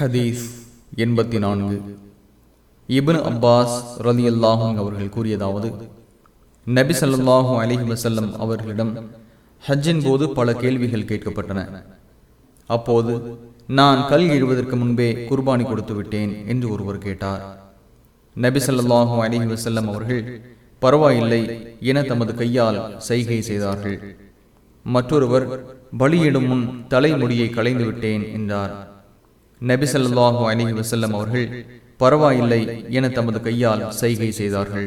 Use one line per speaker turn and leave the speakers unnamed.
ஹதீஸ் எண்பத்தி நான்கு இபின் அப்பாஸ் ரலி அல்லாஹும் அவர்கள் கூறியதாவது நபி சல்லாஹூ அலைஹி வசல்லம் அவர்களிடம் ஹஜ்ஜின் போது பல கேள்விகள் கேட்கப்பட்டன. அப்போது நான் கல் எழுவதற்கு முன்பே குர்பானி கொடுத்து விட்டேன் என்று ஒருவர் கேட்டார். நபி சல்லாஹூ அலைஹி வசல்லம் அவர்கள் பரவாயில்லை என தமது கையால் செய்கை செய்தார்கள். மற்றொருவர் பலியிடும் முன் தலைமுடியை களைந்து விட்டேன் என்றார். நபிசல்லாஹு அலிஹி வசல்லம் அவர்கள் பரவாயில்லை என தமது கையால் செய்கை செய்தார்கள்.